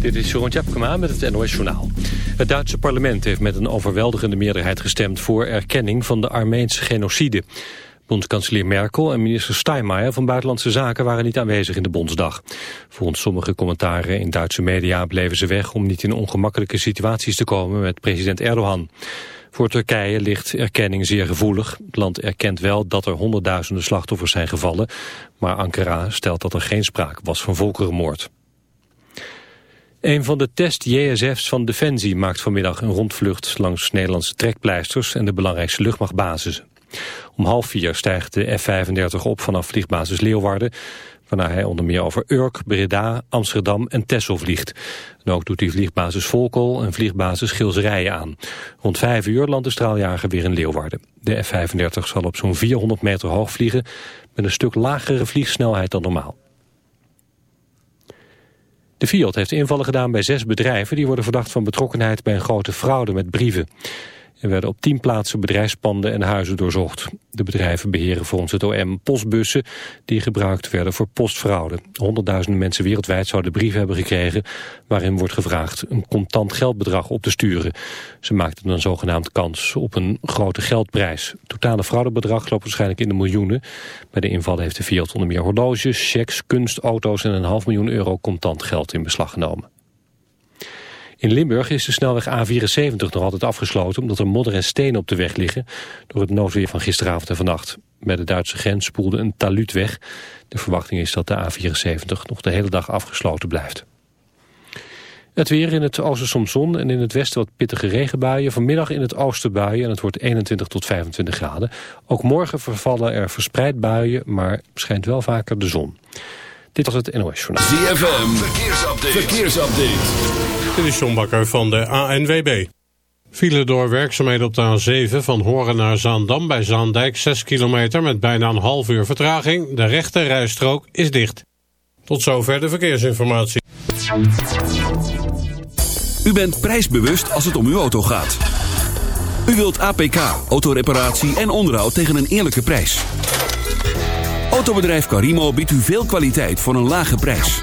Dit is Jeroen Tjepkema met het NOS Journaal. Het Duitse parlement heeft met een overweldigende meerderheid gestemd... voor erkenning van de Armeense genocide. Bondskanselier Merkel en minister Steinmeier van Buitenlandse Zaken... waren niet aanwezig in de Bondsdag. Volgens sommige commentaren in Duitse media bleven ze weg... om niet in ongemakkelijke situaties te komen met president Erdogan. Voor Turkije ligt erkenning zeer gevoelig. Het land erkent wel dat er honderdduizenden slachtoffers zijn gevallen... maar Ankara stelt dat er geen sprake was van volkerenmoord. Een van de test-JSF's van Defensie maakt vanmiddag een rondvlucht langs Nederlandse trekpleisters en de belangrijkste luchtmachtbasis. Om half vier stijgt de F-35 op vanaf vliegbasis Leeuwarden, waarna hij onder meer over Urk, Breda, Amsterdam en Texel vliegt. En ook doet hij vliegbasis Volkel en vliegbasis Gilserijen aan. Rond vijf uur landt de straaljager weer in Leeuwarden. De F-35 zal op zo'n 400 meter hoog vliegen met een stuk lagere vliegsnelheid dan normaal. De Fiat heeft invallen gedaan bij zes bedrijven... die worden verdacht van betrokkenheid bij een grote fraude met brieven. Er werden op tien plaatsen bedrijfspanden en huizen doorzocht. De bedrijven beheren volgens het OM postbussen die gebruikt werden voor postfraude. Honderdduizenden mensen wereldwijd zouden brieven hebben gekregen waarin wordt gevraagd een contant geldbedrag op te sturen. Ze maakten dan zogenaamd kans op een grote geldprijs. Het totale fraudebedrag loopt waarschijnlijk in de miljoenen. Bij de inval heeft de Fiat onder meer horloges, checks, kunst, auto's en een half miljoen euro contant geld in beslag genomen. In Limburg is de snelweg A74 nog altijd afgesloten... omdat er modder en stenen op de weg liggen... door het noodweer van gisteravond en vannacht. Bij de Duitse grens spoelde een taluut weg. De verwachting is dat de A74 nog de hele dag afgesloten blijft. Het weer in het oosten soms zon en in het westen wat pittige regenbuien. Vanmiddag in het oosten buien en het wordt 21 tot 25 graden. Ook morgen vervallen er verspreid buien, maar schijnt wel vaker de zon. Dit was het NOS Journaal. ZFM, verkeersupdate. verkeersupdate. Dit is John van de ANWB. Vielen door werkzaamheden op de A7 van Horen naar Zaandam bij Zaandijk 6 kilometer met bijna een half uur vertraging. De rechte rijstrook is dicht. Tot zover de verkeersinformatie. U bent prijsbewust als het om uw auto gaat. U wilt APK, autoreparatie en onderhoud tegen een eerlijke prijs. Autobedrijf Carimo biedt u veel kwaliteit voor een lage prijs.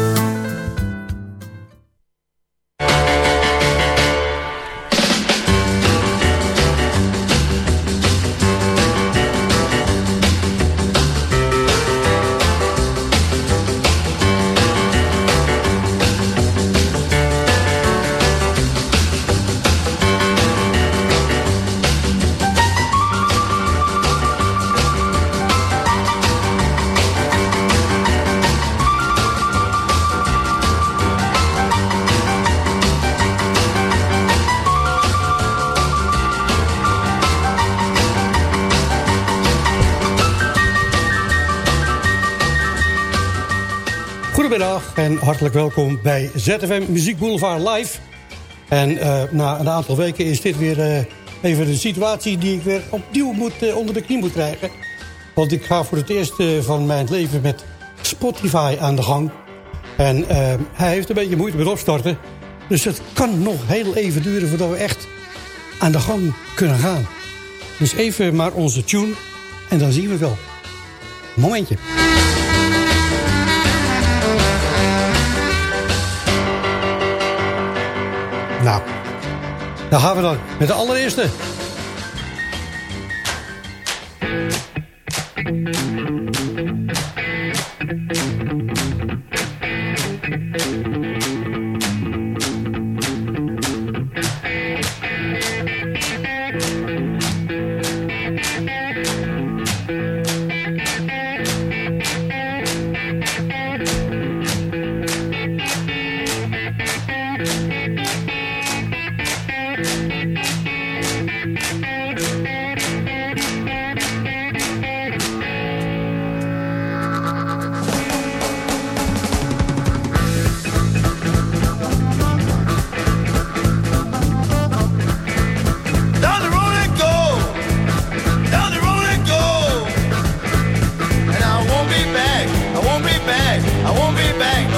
En hartelijk welkom bij ZFM Muziek Boulevard Live. En eh, na een aantal weken is dit weer eh, even de situatie die ik weer opnieuw moet, eh, onder de knie moet krijgen. Want ik ga voor het eerst van mijn leven met Spotify aan de gang. En hij heeft een beetje moeite met opstarten. Dus het kan nog heel even duren voordat we echt aan de gang kunnen gaan. Dus even maar onze tune en dan zien we wel. Momentje. Daar gaan we dan met de allereerste. I won't be back.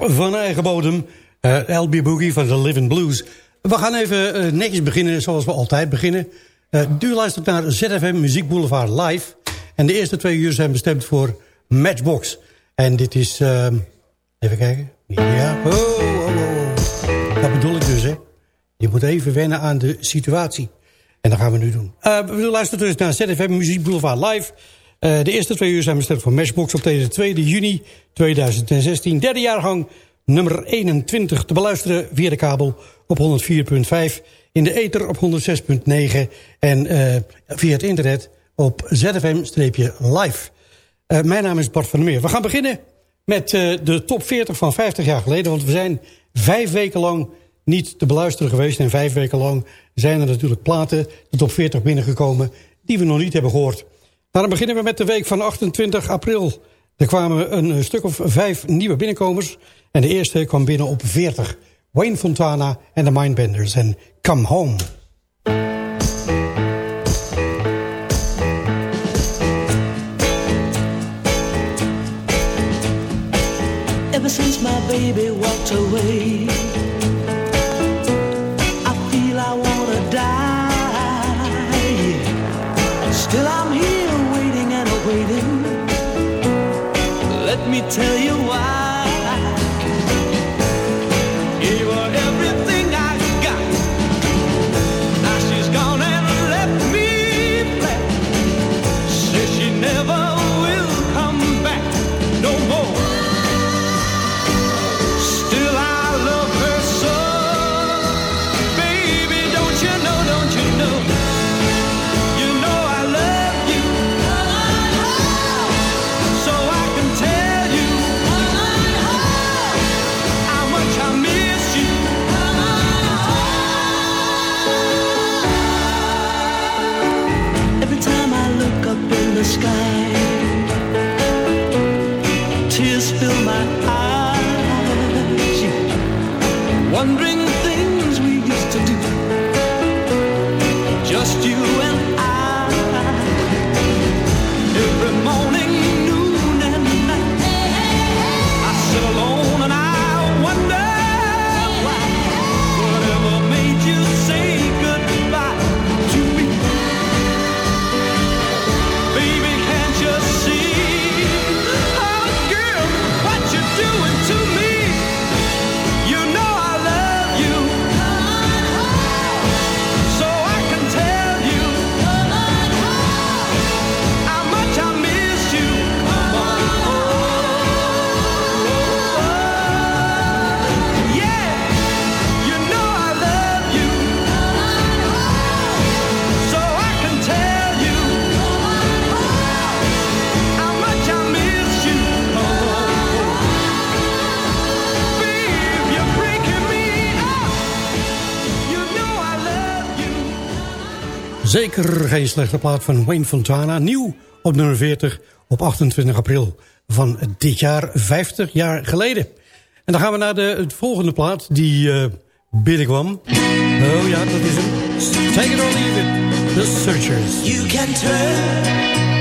Van eigen bodem. Uh, LB Boogie van The Living Blues. We gaan even uh, netjes beginnen zoals we altijd beginnen. Uh, u luistert naar ZFM Muziek Boulevard Live. En de eerste twee uur zijn bestemd voor Matchbox. En dit is... Uh, even kijken. Ja. Oh, oh, oh. Dat bedoel ik dus, hè. Je moet even wennen aan de situatie. En dat gaan we nu doen. We luisteren dus naar ZFM Muziek Boulevard Live. Uh, de eerste twee uur zijn bestemd voor Matchbox op deze 2 juni 2016. Derde jaargang nummer 21 te beluisteren via de kabel op 104.5. In de ether op 106.9. En uh, via het internet op ZFM-live. Uh, mijn naam is Bart van der Meer. We gaan beginnen met de top 40 van 50 jaar geleden. Want we zijn vijf weken lang niet te beluisteren geweest. En vijf weken lang zijn er natuurlijk platen, de top 40 binnengekomen... die we nog niet hebben gehoord. Dan beginnen we met de week van 28 april. Er kwamen een stuk of vijf nieuwe binnenkomers. En de eerste kwam binnen op 40. Wayne Fontana en de Mindbenders en Come Home. Ever since my baby walked away tell you Wondering Zeker geen slechte plaat van Wayne Fontana. Nieuw op nummer 40 op 28 april van dit jaar, 50 jaar geleden. En dan gaan we naar de volgende plaat die uh, binnenkwam. Oh ja, dat is hem. Take it or leave it. The Searchers. You can turn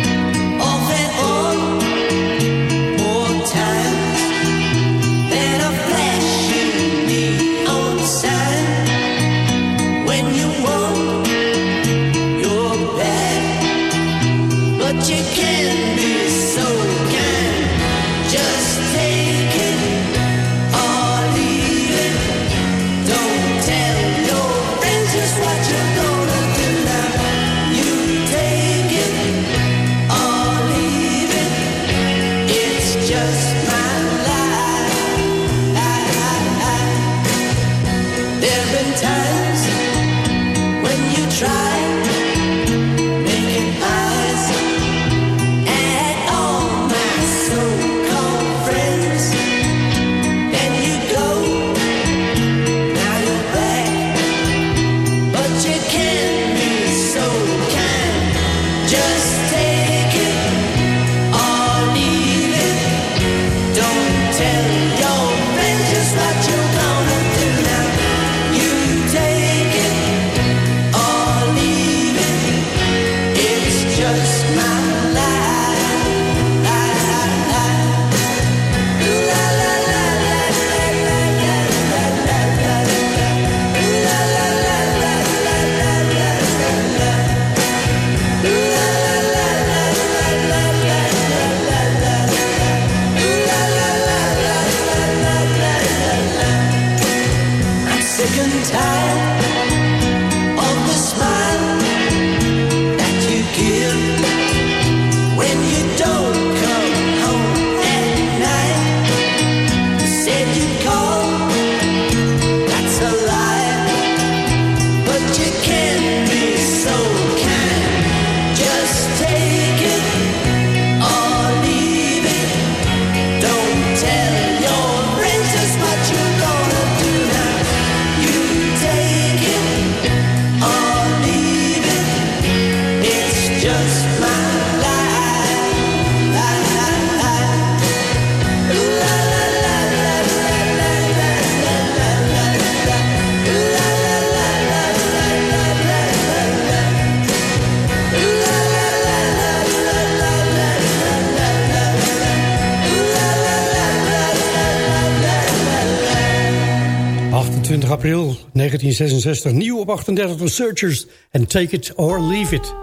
april 1966. Nieuw op 38 researchers en Take It or Leave It.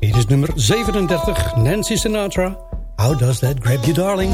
Dit is nummer 37, Nancy Sinatra. How does that grab you, darling?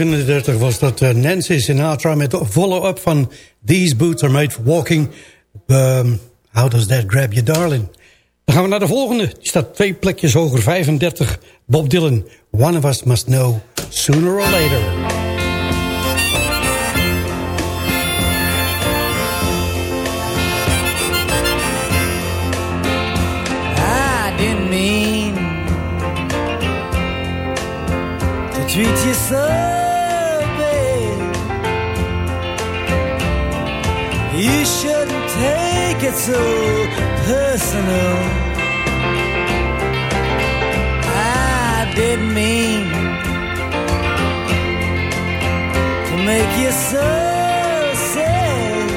35 was dat eh, Nancy Sinatra met de follow-up van These Boots Are Made For Walking. Ehm, how Does That Grab you, Darling? Dan gaan we naar de volgende. Die staat twee plekjes hoger, 35. Bob Dylan, One of Us Must Know, Sooner or Later. treat you so it's so personal. I didn't mean to make you so sad.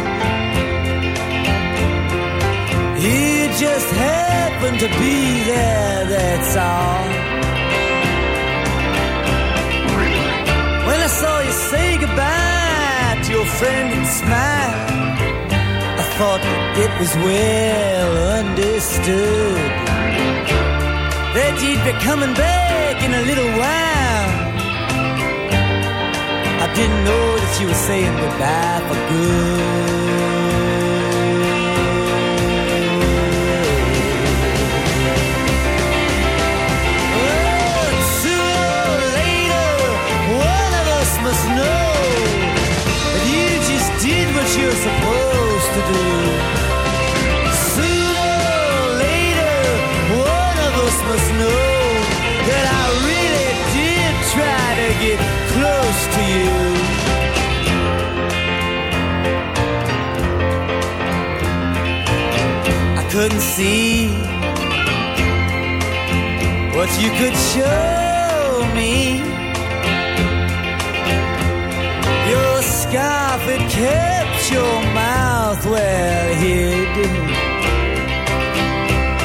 You just happened to be there, that's all. When I saw you say goodbye to your friend and smile thought it was well understood that you'd be coming back in a little while. I didn't know that you were saying goodbye for good. Couldn't see what you could show me. Your scarf, it kept your mouth well hid.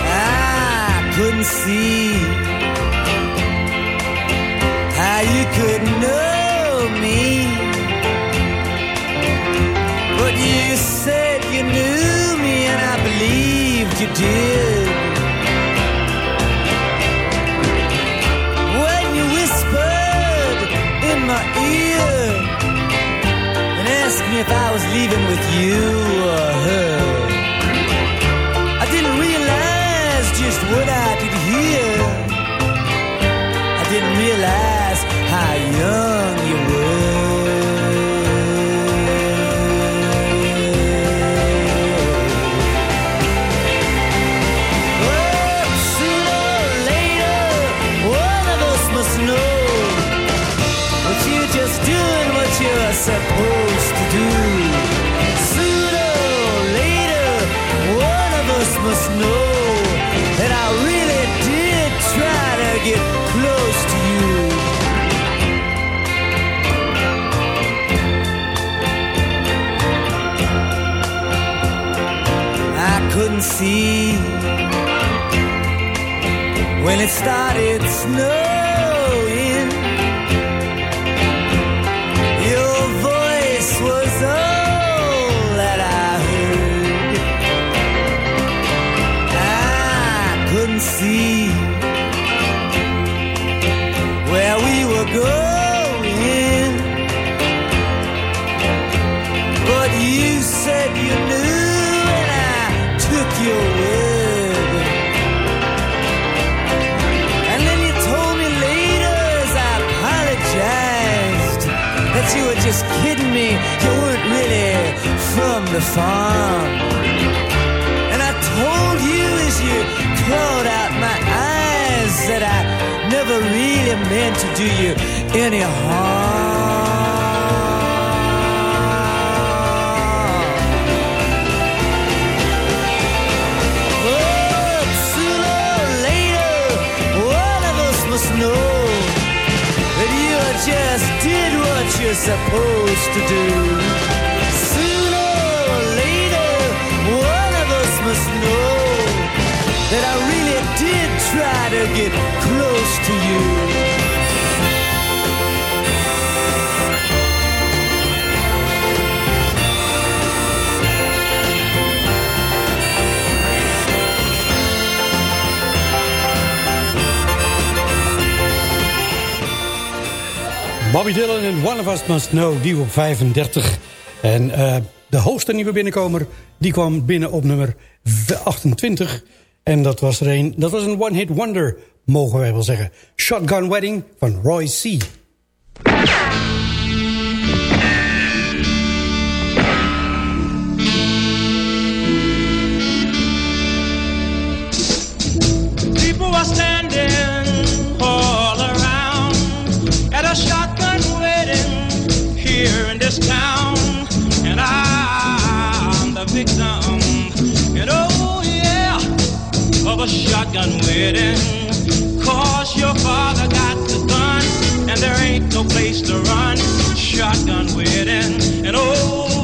I couldn't see how you could know me. But you said you knew you did. When you whispered in my ear and asked me if I was leaving with you or her, I didn't realize just what I did hear. I didn't realize how young See when it started snowing. You weren't really from the farm. And I told you as you clawed out my eyes that I never really meant to do you any harm. You're supposed to do. Sooner or later, one of us must know that I really did try to get close to you. Bobby Dylan Us Must Know, die op 35. En eh, de hoogste nieuwe binnenkomer, die kwam binnen op nummer 28. En dat was een, dat was een one-hit wonder, mogen wij wel zeggen. Shotgun Wedding van Roy C. People were standing here in this town, and I'm the victim. And oh yeah, of a shotgun wedding. Cause your father got the gun, and there ain't no place to run. Shotgun wedding, and oh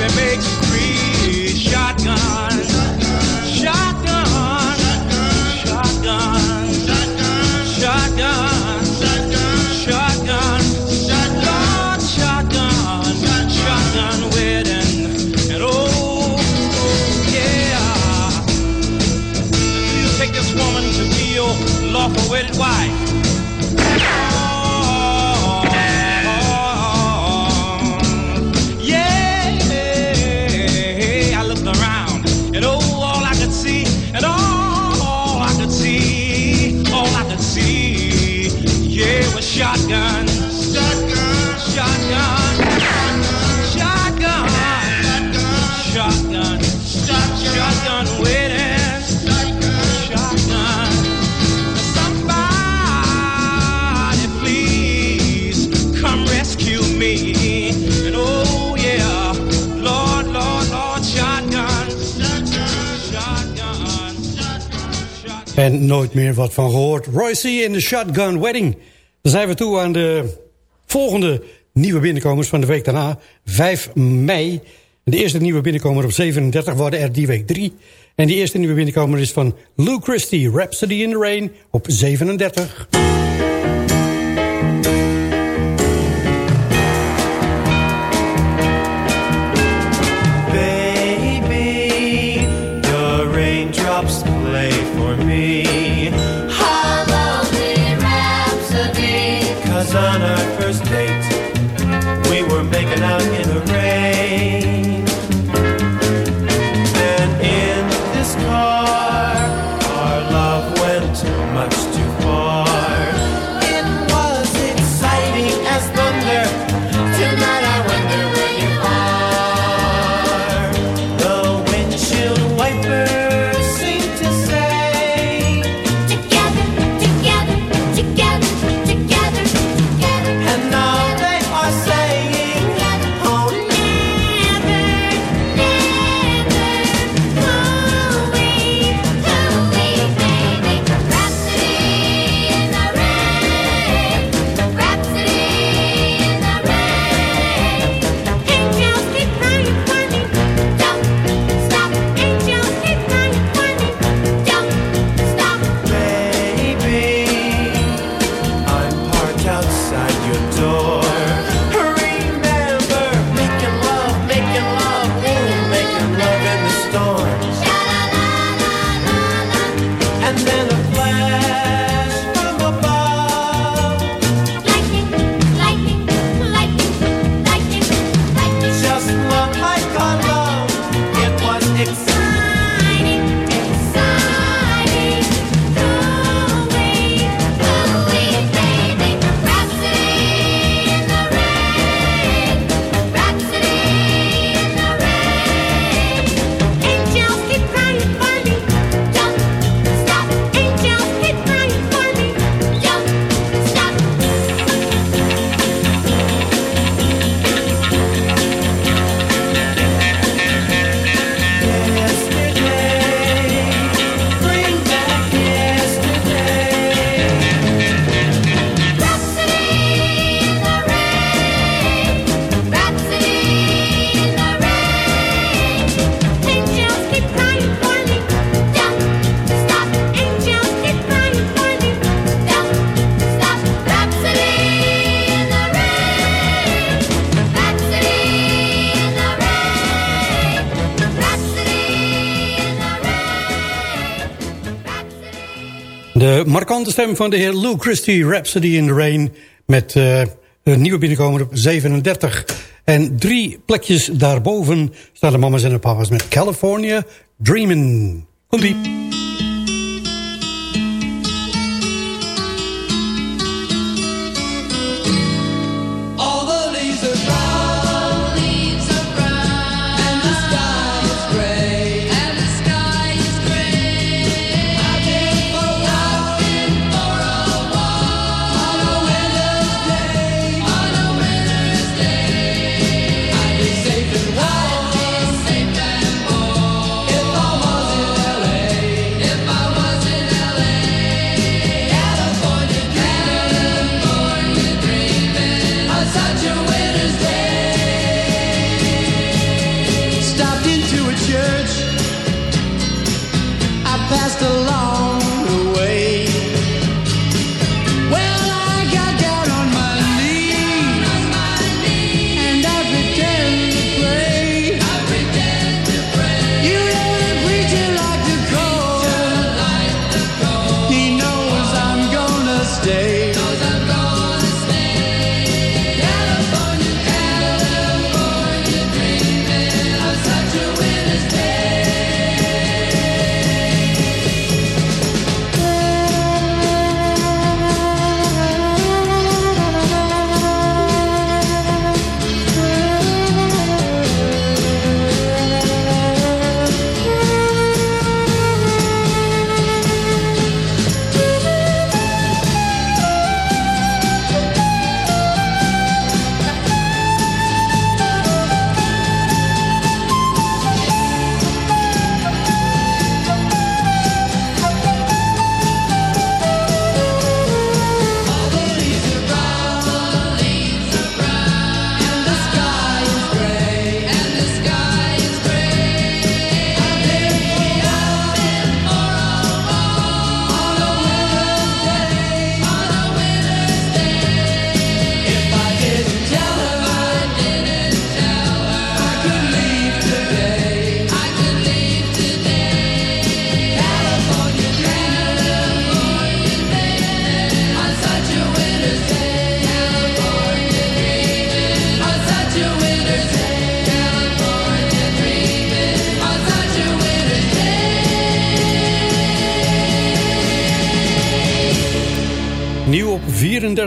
the baby meer wat van gehoord. Royce in the Shotgun Wedding. Dan zijn we toe aan de volgende nieuwe binnenkomers van de week daarna. 5 mei. De eerste nieuwe binnenkomer op 37 worden er die week 3. En die eerste nieuwe binnenkomer is van Lou Christie, Rhapsody in the Rain op 37. De markante stem van de heer Lou Christie, Rhapsody in the Rain... met eh, uh, een nieuwe binnenkomer op 37. En drie plekjes daarboven staan de mamas en de papa's met California Dreamin'. Komt-ie.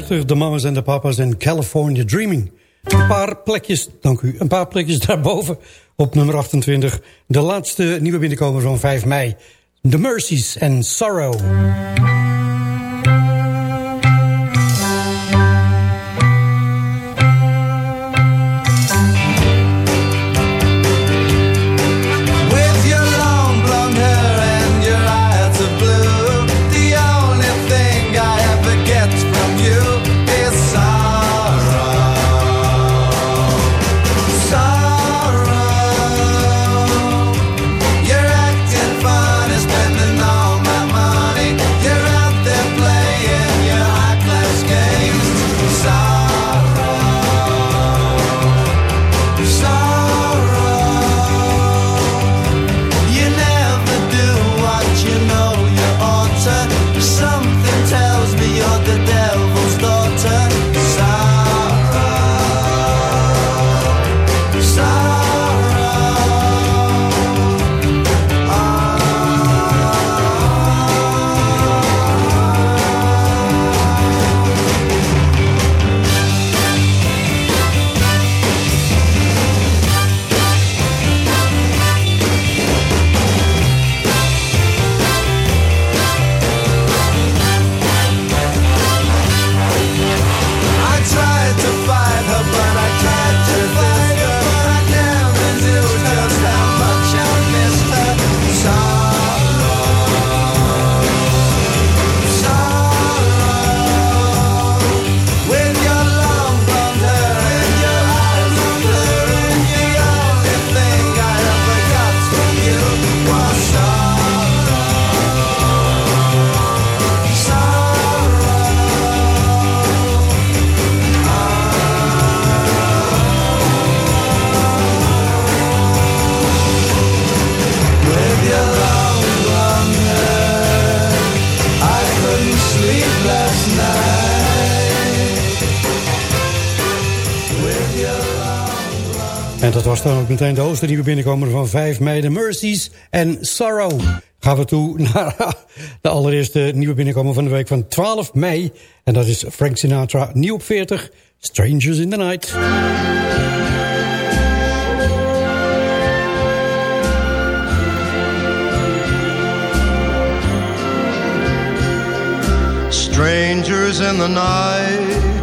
34, de mamas en de papa's en California Dreaming. Een paar plekjes, dank u, een paar plekjes daarboven op nummer 28. De laatste nieuwe binnenkomer van 5 mei. The Mercies en Sorrow. Dan meteen de hoogste nieuwe binnenkomer van 5 mei. De Mercies en Sorrow. Gaan we toe naar de allereerste nieuwe binnenkomer van de week van 12 mei. En dat is Frank Sinatra, nieuw op 40. Strangers in the Night. Strangers in the night,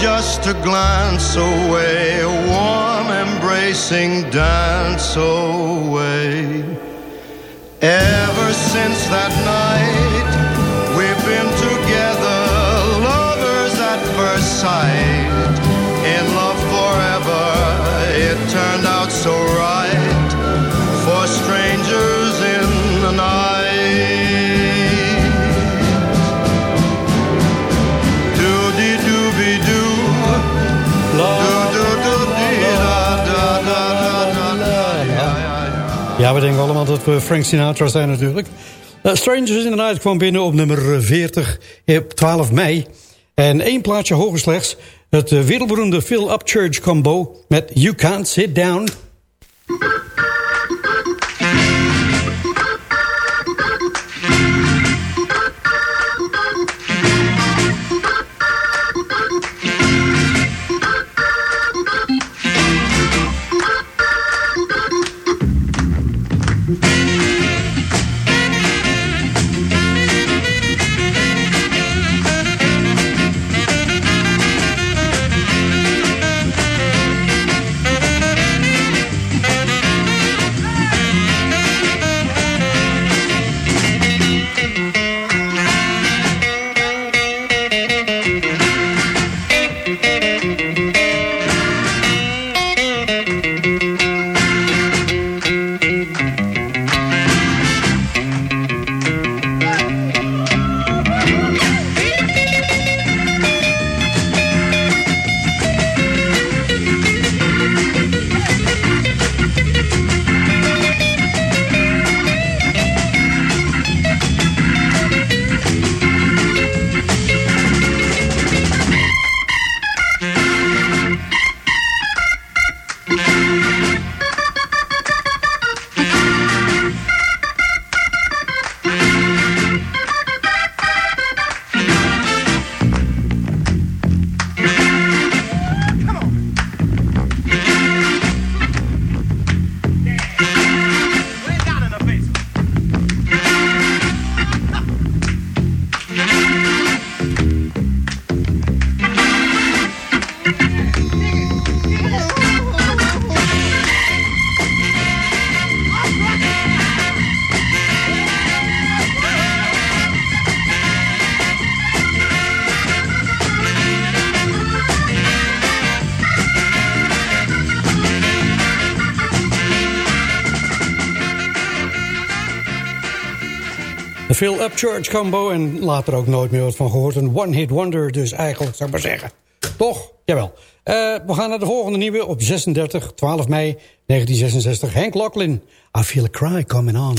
Just a glance away, a warm embracing dance away. Ever since that night, we've been together, lovers at first sight. Denken allemaal dat we Frank Sinatra zijn natuurlijk. Uh, Strangers in the Night kwam binnen op nummer 40 op 12 mei. En één plaatje hoger slechts. Het wereldberoemde Phil Upchurch combo met You Can't Sit Down. Phil Upchurch combo en later ook nooit meer wat van gehoord. Een one-hit wonder dus eigenlijk, zou ik maar zeggen. Toch? Jawel. Eh, we gaan naar de volgende nieuwe op 36, 12 mei 1966. Hank Locklin, I Feel a Cry Coming On.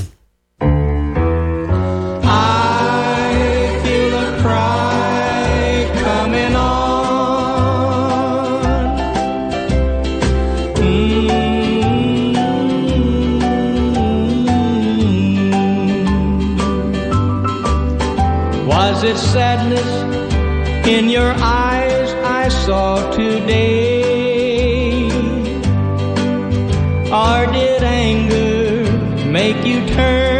Was it sadness in your eyes I saw today? Or did anger make you turn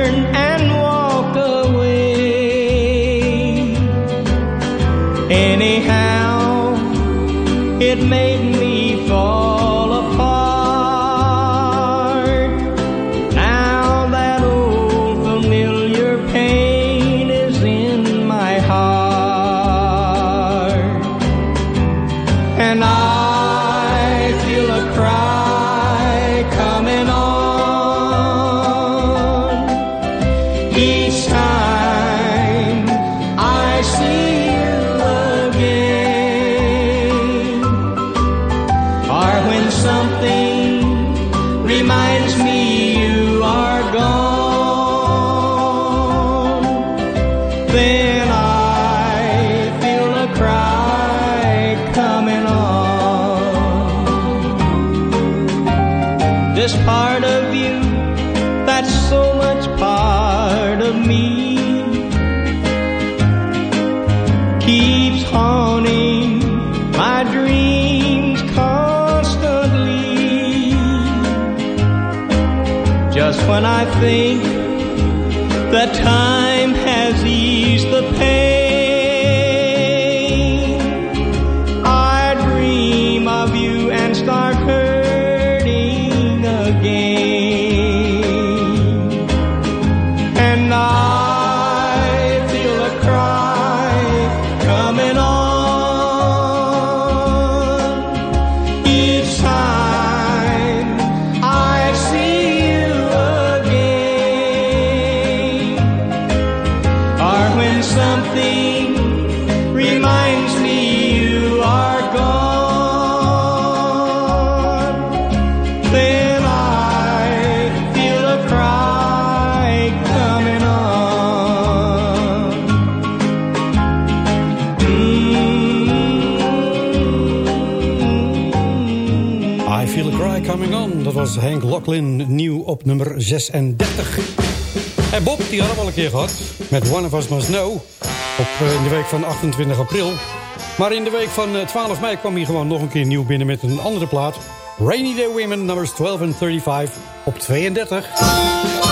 Feel a Cry Coming On. Dat was Henk Locklin, nieuw op nummer 36. En Bob, die hadden we al een keer gehad. Met One of Us Must Know. Op, eh, in de week van 28 april. Maar in de week van eh, 12 mei kwam hij gewoon nog een keer nieuw binnen met een andere plaat. Rainy Day Women, nummers 12 en 35 op 32.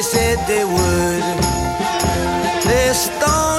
they said they would. They stole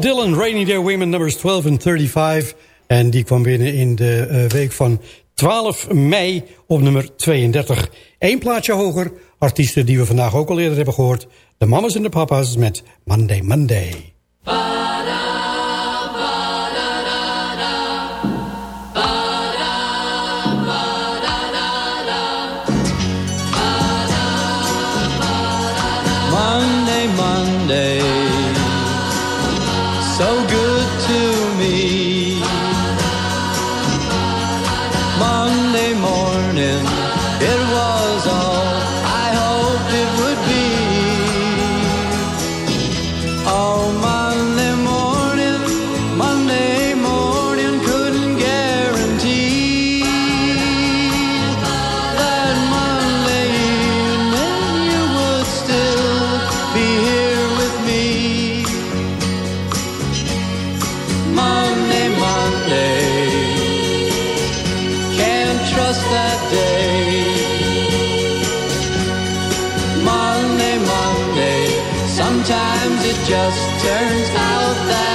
Dylan, Rainy Day Women, nummers 12 en 35. En die kwam binnen in de eh, week van 12 mei op nummer 32. Eén plaatje hoger, artiesten die we vandaag ook al eerder hebben gehoord. De Mamas en de Papas met Monday Monday. it just turns out that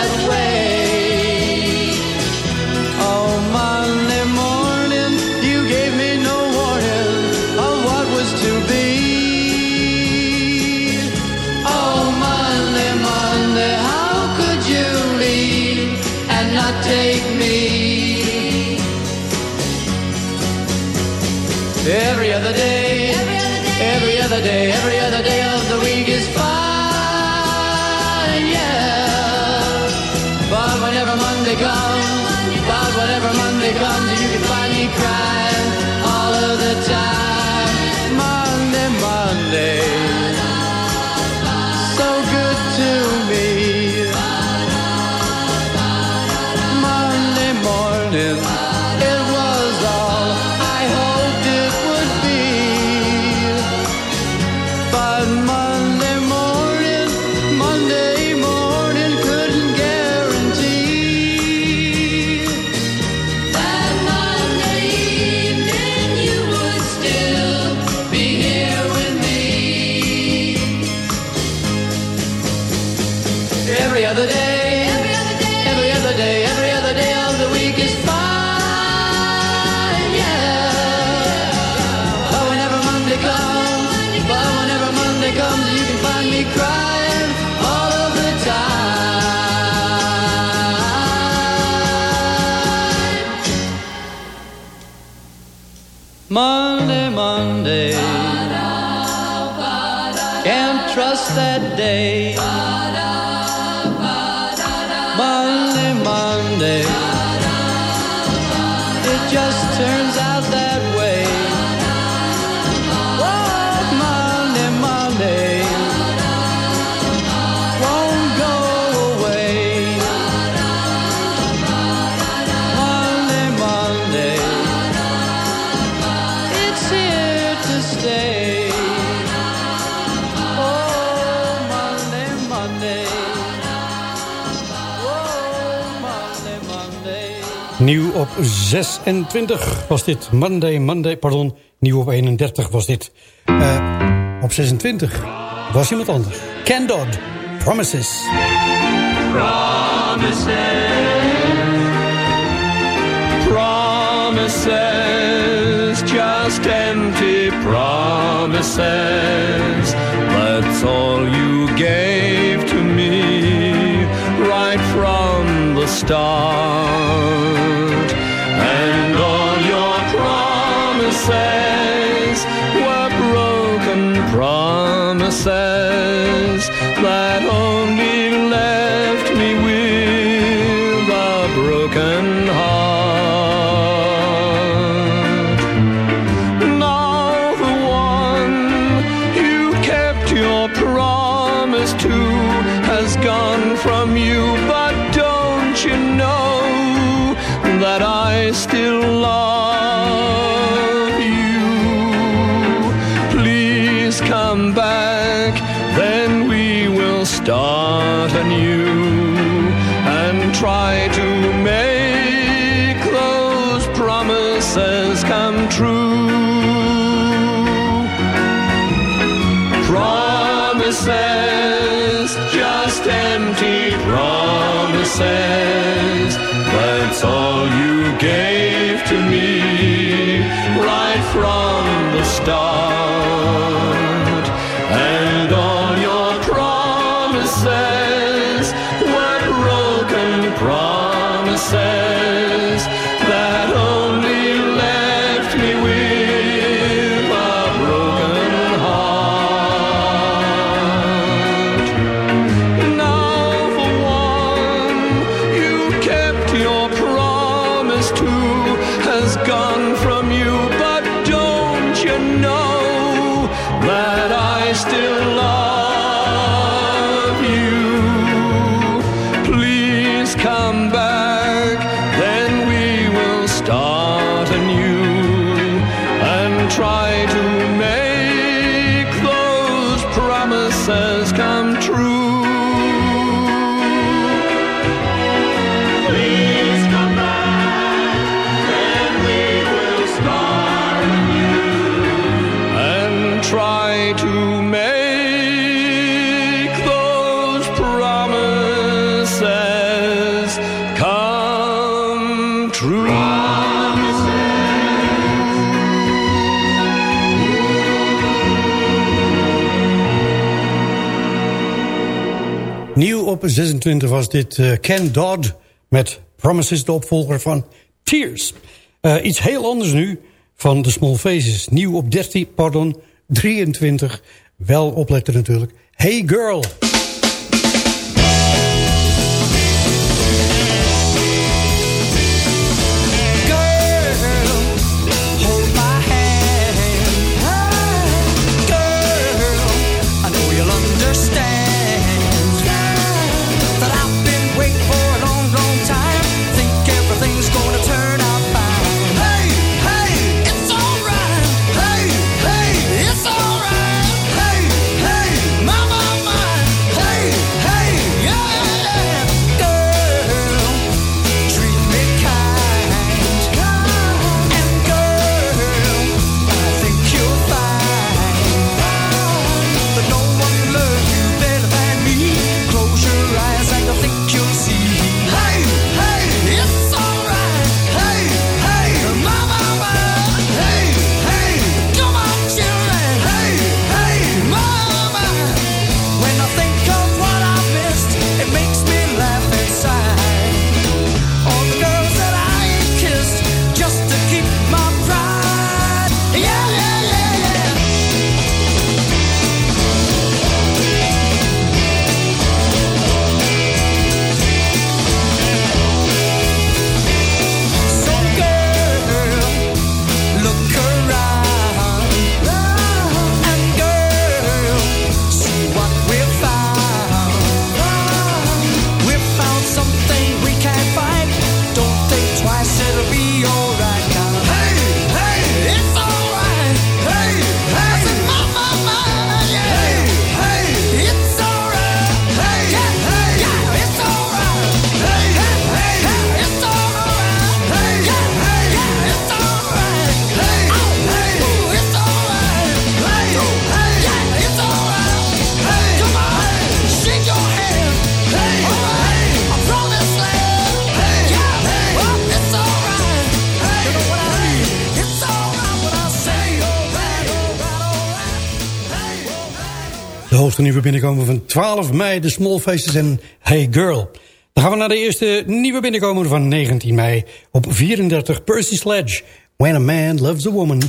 us that day. Nieuw op 26 was dit. Monday, Monday, pardon. Nieuw op 31 was dit. Uh, op 26 was iemand anders. Ken Dodd, Promises. Promises. Promises. Just empty promises. That's all you gave to start, and all your promises were broken promises that. come true. Promises, just empty promises. That's all you gave to me right from the start. op 26 was dit eh, Ken Dodd met Promises, de opvolger van Tears. Eh, iets heel anders nu van de Small Faces. Nieuw op 13, pardon, 23. Wel opletten natuurlijk. Hey Girl. de nieuwe binnenkomen van 12 mei. De Small Faces en Hey Girl. Dan gaan we naar de eerste nieuwe binnenkomer van 19 mei. Op 34 Percy Sledge. When a man loves a woman.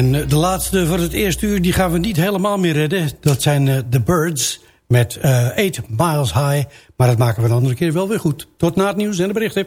En eh, de laatste voor het eerste uur, die gaan we niet helemaal meer redden. Dat zijn eh, The Birds met eh 8 Miles High. Maar dat maken we een andere keer wel weer goed. Tot na het nieuws en de berichten.